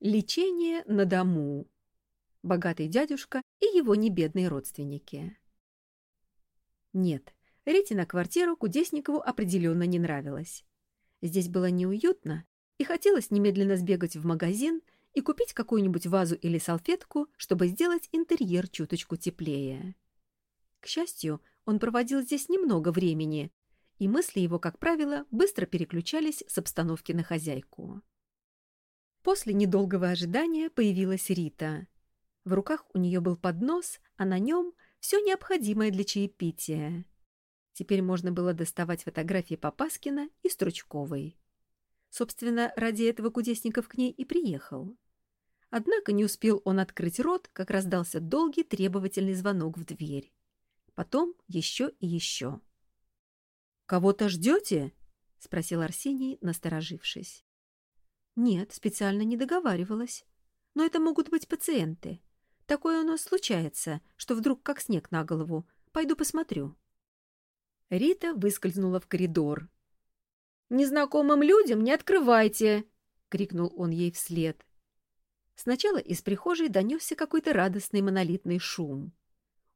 Лечение на дому. Богатый дядюшка и его небедные родственники. Нет, Рите на квартиру Кудесникову определенно не нравилось. Здесь было неуютно, и хотелось немедленно сбегать в магазин и купить какую-нибудь вазу или салфетку, чтобы сделать интерьер чуточку теплее. К счастью, он проводил здесь немного времени, и мысли его, как правило, быстро переключались с обстановки на хозяйку. После недолгого ожидания появилась Рита. В руках у нее был поднос, а на нем все необходимое для чаепития. Теперь можно было доставать фотографии Попаскина и Стручковой. Собственно, ради этого Кудесников к ней и приехал. Однако не успел он открыть рот, как раздался долгий требовательный звонок в дверь. Потом еще и еще. «Кого-то ждете?» — спросил Арсений, насторожившись. «Нет, специально не договаривалась. Но это могут быть пациенты. Такое у нас случается, что вдруг как снег на голову. Пойду посмотрю». Рита выскользнула в коридор. «Незнакомым людям не открывайте!» — крикнул он ей вслед. Сначала из прихожей донесся какой-то радостный монолитный шум.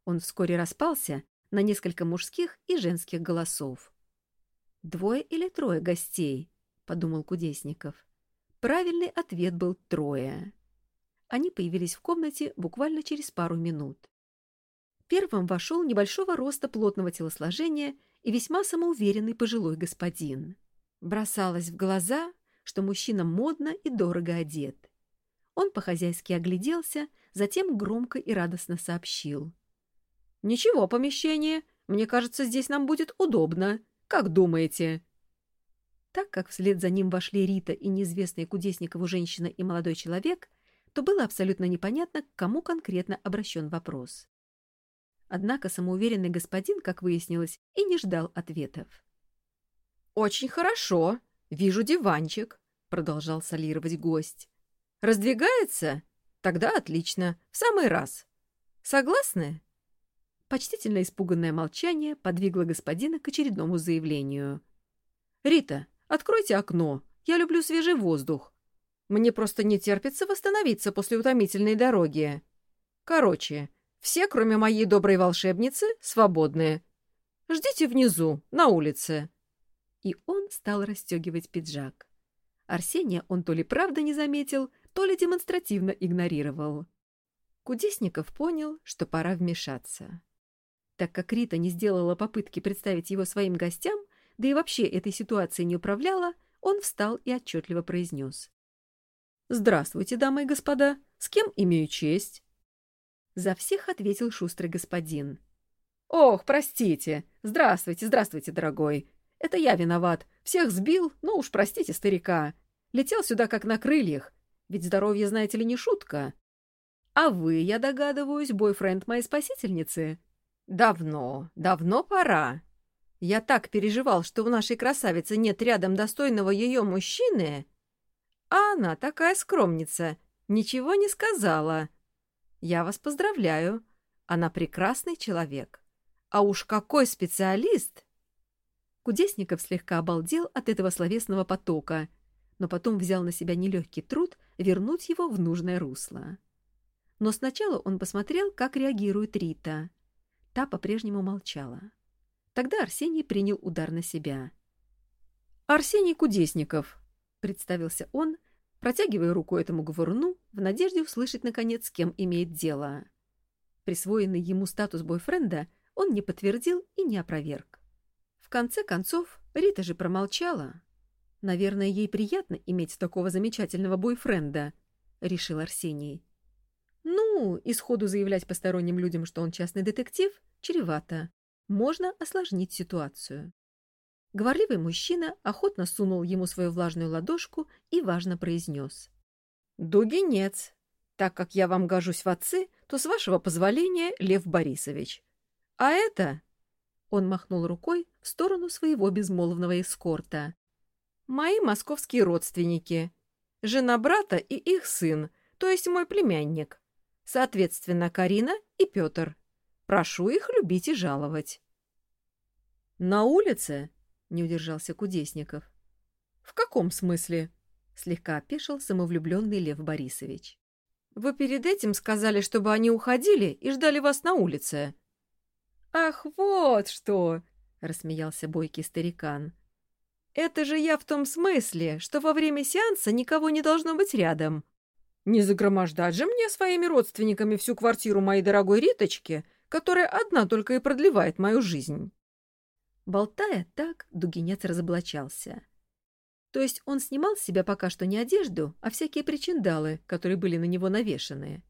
Он вскоре распался на несколько мужских и женских голосов. «Двое или трое гостей?» — подумал Кудесников. Правильный ответ был трое. Они появились в комнате буквально через пару минут. Первым вошел небольшого роста плотного телосложения и весьма самоуверенный пожилой господин. Бросалось в глаза, что мужчина модно и дорого одет. Он по-хозяйски огляделся, затем громко и радостно сообщил. — Ничего, помещение. Мне кажется, здесь нам будет удобно. Как думаете? Так как вслед за ним вошли Рита и неизвестные Кудесникову женщина и молодой человек, то было абсолютно непонятно, к кому конкретно обращен вопрос. Однако самоуверенный господин, как выяснилось, и не ждал ответов. «Очень хорошо. Вижу диванчик», — продолжал солировать гость. Раздвигается? Тогда отлично, в самый раз. Согласны? Почтительно испуганное молчание подвигло господина к очередному заявлению. «Рита, откройте окно. Я люблю свежий воздух. Мне просто не терпится восстановиться после утомительной дороги. Короче, все, кроме моей доброй волшебницы, свободны. Ждите внизу, на улице». И он стал расстегивать пиджак. Арсения он то ли правда не заметил, то ли демонстративно игнорировал. Кудесников понял, что пора вмешаться. Так как Рита не сделала попытки представить его своим гостям, да и вообще этой ситуацией не управляла, он встал и отчетливо произнес. «Здравствуйте, дамы и господа. С кем имею честь?» За всех ответил шустрый господин. «Ох, простите! Здравствуйте, здравствуйте, дорогой! Это я виноват. Всех сбил, ну уж простите старика. Летел сюда как на крыльях. Ведь здоровье, знаете ли, не шутка. А вы, я догадываюсь, бойфренд моей спасительницы. Давно, давно пора. Я так переживал, что у нашей красавицы нет рядом достойного ее мужчины. А она такая скромница, ничего не сказала. Я вас поздравляю. Она прекрасный человек. А уж какой специалист! Кудесников слегка обалдел от этого словесного потока — но потом взял на себя нелегкий труд вернуть его в нужное русло. Но сначала он посмотрел, как реагирует Рита. Та по-прежнему молчала. Тогда Арсений принял удар на себя. «Арсений Кудесников», — представился он, протягивая руку этому говоруну в надежде услышать, наконец, с кем имеет дело. Присвоенный ему статус бойфренда он не подтвердил и не опроверг. В конце концов, Рита же промолчала. Наверное, ей приятно иметь такого замечательного бойфренда, — решил Арсений. Ну, исходу заявлять посторонним людям, что он частный детектив, чревато. Можно осложнить ситуацию. Говорливый мужчина охотно сунул ему свою влажную ладошку и важно произнес. «Дугинец, так как я вам гожусь в отцы, то, с вашего позволения, Лев Борисович. А это...» Он махнул рукой в сторону своего безмолвного эскорта мои московские родственники, жена брата и их сын, то есть мой племянник. Соответственно, Карина и Петр. Прошу их любить и жаловать. — На улице? — не удержался Кудесников. — В каком смысле? — слегка опешил самовлюбленный Лев Борисович. «Вы перед этим сказали, чтобы они уходили и ждали вас на улице». «Ах, вот что!» — рассмеялся бойкий старикан. «Это же я в том смысле, что во время сеанса никого не должно быть рядом». «Не загромождать же мне своими родственниками всю квартиру моей дорогой Риточки, которая одна только и продлевает мою жизнь». Болтая так, Дугинец разоблачался. То есть он снимал с себя пока что не одежду, а всякие причиндалы, которые были на него навешаны.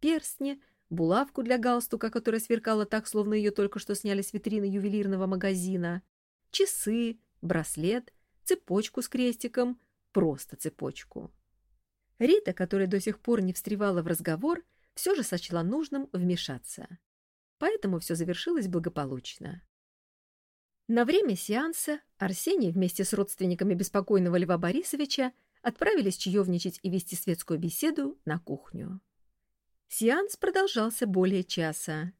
Перстни, булавку для галстука, которая сверкала так, словно ее только что сняли с витрины ювелирного магазина, часы, браслет, цепочку с крестиком, просто цепочку. Рита, которая до сих пор не встревала в разговор, все же сочла нужным вмешаться. Поэтому все завершилось благополучно. На время сеанса Арсений вместе с родственниками беспокойного Льва Борисовича отправились чаевничать и вести светскую беседу на кухню. Сеанс продолжался более часа.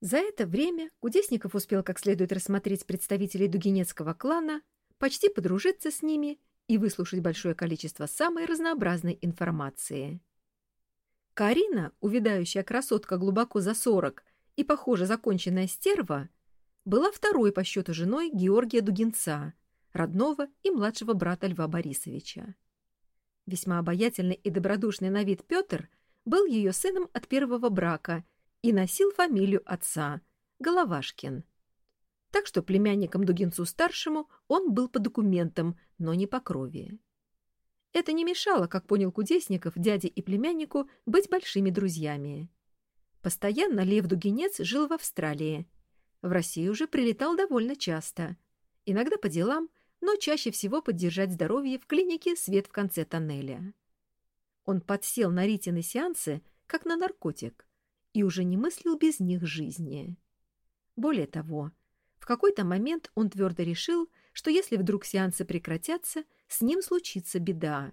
За это время Кудесников успел как следует рассмотреть представителей дугинецкого клана, почти подружиться с ними и выслушать большое количество самой разнообразной информации. Карина, увядающая красотка глубоко за сорок и, похоже, законченная стерва, была второй по счету женой Георгия Дугинца, родного и младшего брата Льва Борисовича. Весьма обаятельный и добродушный на вид Петр был ее сыном от первого брака и носил фамилию отца – Головашкин. Так что племянником Дугинцу-старшему он был по документам, но не по крови. Это не мешало, как понял Кудесников, дяде и племяннику быть большими друзьями. Постоянно Лев Дугинец жил в Австралии – в Россию уже прилетал довольно часто. Иногда по делам, но чаще всего поддержать здоровье в клинике «Свет в конце тоннеля». Он подсел на Ритины сеансы, как на наркотик, и уже не мыслил без них жизни. Более того, в какой-то момент он твердо решил, что если вдруг сеансы прекратятся, с ним случится беда.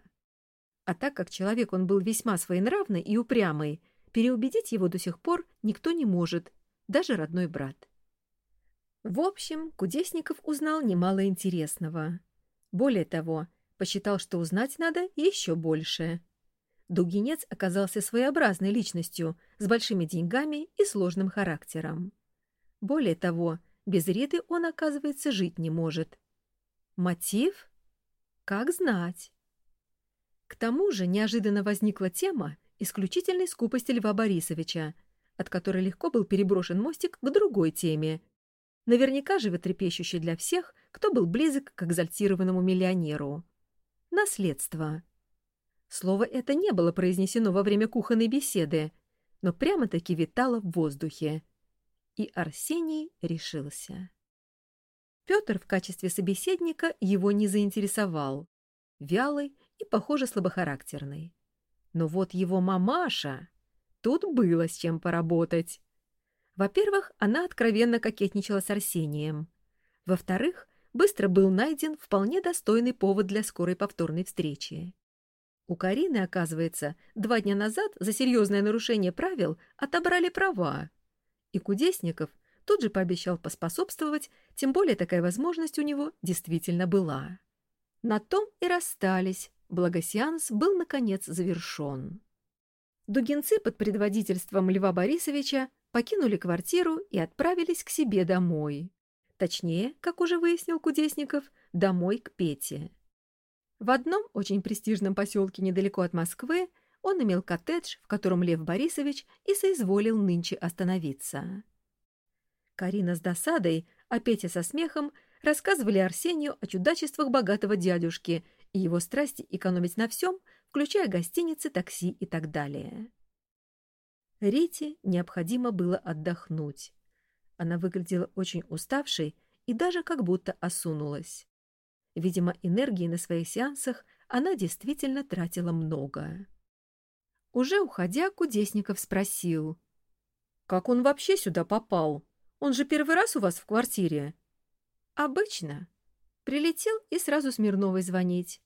А так как человек он был весьма своенравный и упрямый, переубедить его до сих пор никто не может, даже родной брат. В общем, Кудесников узнал немало интересного. Более того, посчитал, что узнать надо еще больше. Дугинец оказался своеобразной личностью, с большими деньгами и сложным характером. Более того, без Риты он, оказывается, жить не может. Мотив? Как знать. К тому же неожиданно возникла тема исключительной скупости Льва Борисовича, от которой легко был переброшен мостик к другой теме — наверняка животрепещущий для всех, кто был близок к экзальтированному миллионеру. Наследство. Слово это не было произнесено во время кухонной беседы, но прямо-таки витало в воздухе. И Арсений решился. Петр в качестве собеседника его не заинтересовал. Вялый и, похоже, слабохарактерный. Но вот его мамаша... Тут было с чем поработать. Во-первых, она откровенно кокетничала с Арсением. Во-вторых, быстро был найден вполне достойный повод для скорой повторной встречи. У Карины, оказывается, два дня назад за серьезное нарушение правил отобрали права. И Кудесников тут же пообещал поспособствовать, тем более такая возможность у него действительно была. На том и расстались, благосеанс был, наконец, завершен. Дугинцы под предводительством Льва Борисовича покинули квартиру и отправились к себе домой. Точнее, как уже выяснил Кудесников, домой к Пете. В одном очень престижном поселке недалеко от Москвы он имел коттедж, в котором Лев Борисович и соизволил нынче остановиться. Карина с досадой, а Петя со смехом рассказывали Арсению о чудачествах богатого дядюшки и его страсти экономить на всем, включая гостиницы, такси и так далее. Рите необходимо было отдохнуть. Она выглядела очень уставшей и даже как будто осунулась. Видимо, энергии на своих сеансах она действительно тратила много. Уже уходя, Кудесников спросил. «Как он вообще сюда попал? Он же первый раз у вас в квартире?» «Обычно. Прилетел и сразу Смирновой звонить.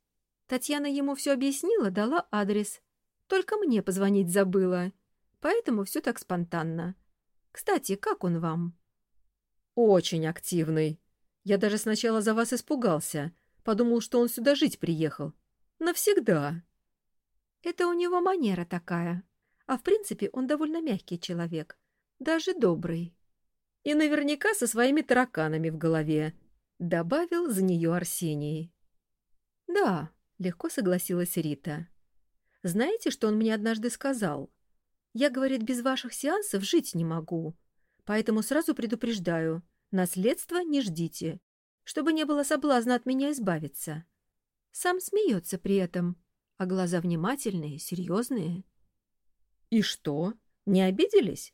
Татьяна ему все объяснила, дала адрес. Только мне позвонить забыла поэтому все так спонтанно. Кстати, как он вам?» «Очень активный. Я даже сначала за вас испугался. Подумал, что он сюда жить приехал. Навсегда. Это у него манера такая. А в принципе он довольно мягкий человек. Даже добрый. И наверняка со своими тараканами в голове. Добавил за нее Арсений. Да, легко согласилась Рита. Знаете, что он мне однажды сказал? Я, говорит, без ваших сеансов жить не могу. Поэтому сразу предупреждаю, наследство не ждите, чтобы не было соблазна от меня избавиться. Сам смеется при этом, а глаза внимательные, серьезные. И что, не обиделись?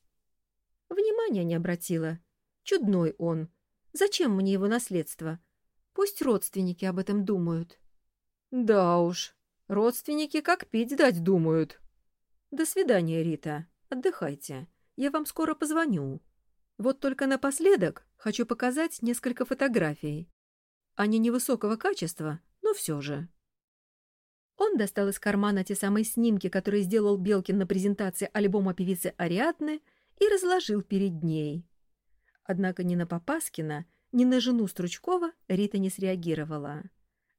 Внимания не обратила. Чудной он. Зачем мне его наследство? Пусть родственники об этом думают. Да уж, родственники как пить дать думают. До свидания, Рита. Отдыхайте. Я вам скоро позвоню. Вот только напоследок хочу показать несколько фотографий. Они невысокого качества, но все же. Он достал из кармана те самые снимки, которые сделал Белкин на презентации альбома певицы Ариадны, и разложил перед ней. Однако ни на Попаскина, ни на жену Стручкова Рита не среагировала.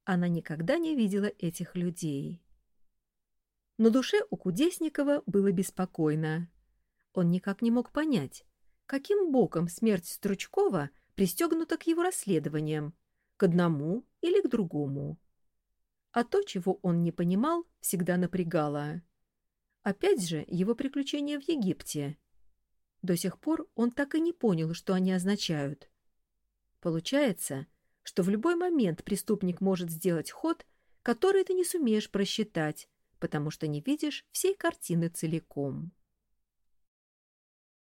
Она никогда не видела этих людей. На душе у Кудесникова было беспокойно. Он никак не мог понять, каким боком смерть Стручкова пристегнута к его расследованиям, к одному или к другому. А то, чего он не понимал, всегда напрягало. Опять же, его приключения в Египте. До сих пор он так и не понял, что они означают. Получается, что в любой момент преступник может сделать ход, который ты не сумеешь просчитать, потому что не видишь всей картины целиком.